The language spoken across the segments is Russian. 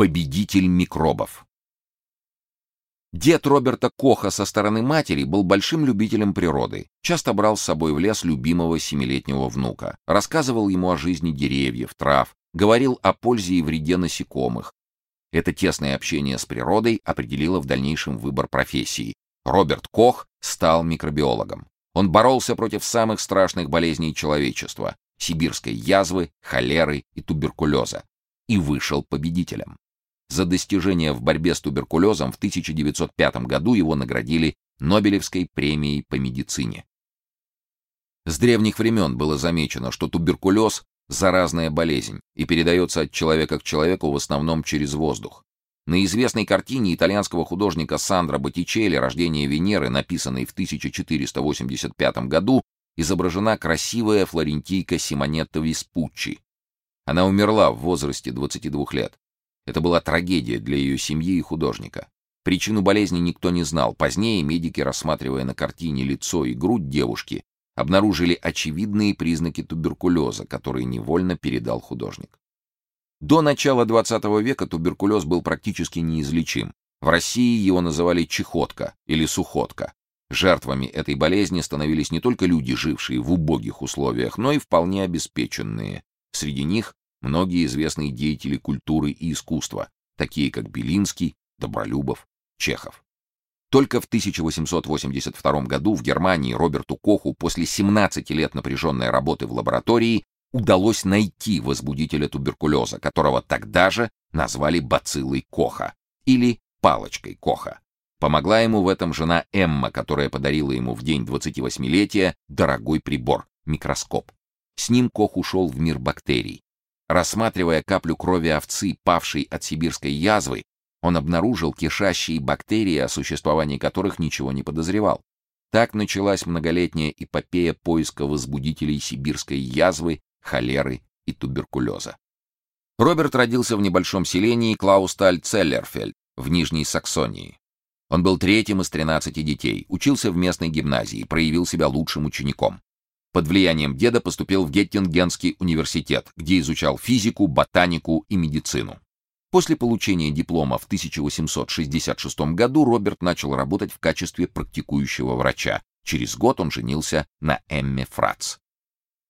Победитель микробов. Дед Роберта Коха со стороны матери был большим любителем природы. Часто брал с собой в лес любимого семилетнего внука, рассказывал ему о жизни деревьев, трав, говорил о пользе и вреде насекомых. Это тесное общение с природой определило в дальнейшем выбор профессии. Роберт Кох стал микробиологом. Он боролся против самых страшных болезней человечества: сибирской язвы, холеры и туберкулеза, и вышел победителем. За достижения в борьбе с туберкулезом в 1905 году его наградили Нобелевской премией по медицине. С древних времен было замечено, что туберкулез заразная болезнь и передается от человека к человеку в основном через воздух. На известной картине итальянского художника Сандро Боттичелли «Рождение Венеры», написанной в 1485 году, изображена красивая флорентийка Симонетта Веспуччи. Она умерла в возрасте 22 лет. Это была трагедия для ее семьи и художника. Причину болезни никто не знал. Позднее медики, рассматривая на картине лицо и грудь девушки, обнаружили очевидные признаки туберкулеза, которые невольно передал художник. До начала XX века туберкулез был практически неизлечим. В России его называли чехотка или сухотка. Жертвами этой болезни становились не только люди, жившие в убогих условиях, но и вполне обеспеченные. Среди них многие известные деятели культуры и искусства, такие как Белинский, Добролюбов, Чехов. Только в 1882 году в Германии Роберту Коху после 17 лет напряженной работы в лаборатории удалось найти возбудителя туберкулеза, которого тогда же назвали бациллой Коха или палочкой Коха. Помогла ему в этом жена Эмма, которая подарила ему в день 28-летия дорогой прибор микроскоп. С ним Кох ушел в мир бактерий. Рассматривая каплю крови овцы, павшей от сибирской язвы, он обнаружил кишащие бактерии, о существовании которых ничего не подозревал. Так началась многолетняя эпопея поиска возбудителей сибирской язвы, холеры и туберкулеза. Роберт родился в небольшом селении Клаусталь-Целлерфельд в Нижней Саксонии. Он был третьим из 13 детей, учился в местной гимназии, проявил себя лучшим учеником. Под влиянием деда поступил в Геттингенский университет, где изучал физику, ботанику и медицину. После получения диплома в 1866 году Роберт начал работать в качестве практикующего врача. Через год он женился на Эмме Фрац.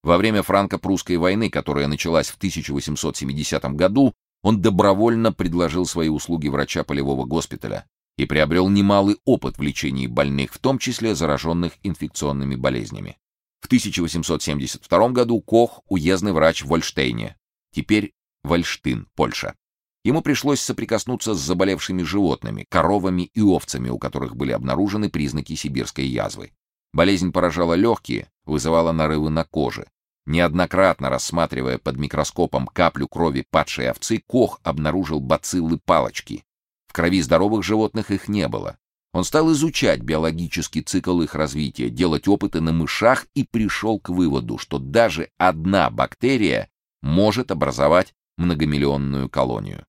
Во время франко-прусской войны, которая началась в 1870 году, он добровольно предложил свои услуги врача полевого госпиталя и приобрел немалый опыт в лечении больных, в том числе зараженных инфекционными болезнями. В 1872 году Кох уездный врач в Вольштейне, теперь Вольштин, Польша. Ему пришлось соприкоснуться с заболевшими животными, коровами и овцами, у которых были обнаружены признаки сибирской язвы. Болезнь поражала легкие, вызывала нарывы на коже. Неоднократно рассматривая под микроскопом каплю крови падшей овцы, Кох обнаружил бациллы палочки. В крови здоровых животных их не было. Он стал изучать биологический цикл их развития, делать опыты на мышах и пришел к выводу, что даже одна бактерия может образовать многомиллионную колонию.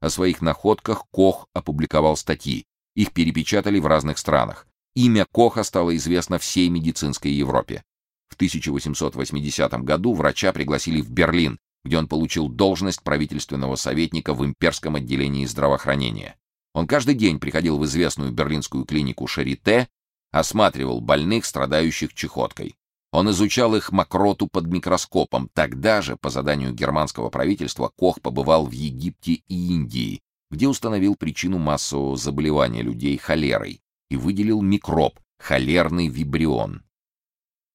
О своих находках Кох опубликовал статьи. Их перепечатали в разных странах. Имя Коха стало известно всей медицинской Европе. В 1880 году врача пригласили в Берлин, где он получил должность правительственного советника в имперском отделении здравоохранения. Он каждый день приходил в известную берлинскую клинику Шарите, осматривал больных, страдающих чехоткой. Он изучал их мокроту под микроскопом. Тогда же, по заданию германского правительства, Кох побывал в Египте и Индии, где установил причину массового заболевания людей холерой и выделил микроб холерный вибрион.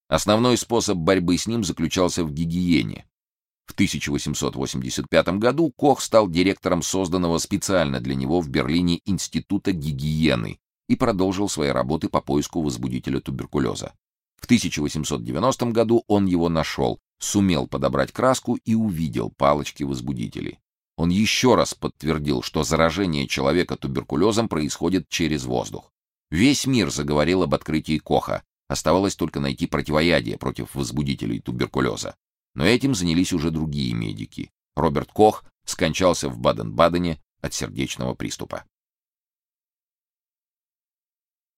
Основной способ борьбы с ним заключался в гигиене. В 1885 году Кох стал директором созданного специально для него в Берлине Института гигиены и продолжил свои работы по поиску возбудителя туберкулеза. В 1890 году он его нашел, сумел подобрать краску и увидел палочки-возбудители. Он еще раз подтвердил, что заражение человека туберкулезом происходит через воздух. Весь мир заговорил об открытии Коха. Оставалось только найти противоядие против возбудителей туберкулеза. Но этим занялись уже другие медики. Роберт Кох скончался в Баден-Бадене от сердечного приступа.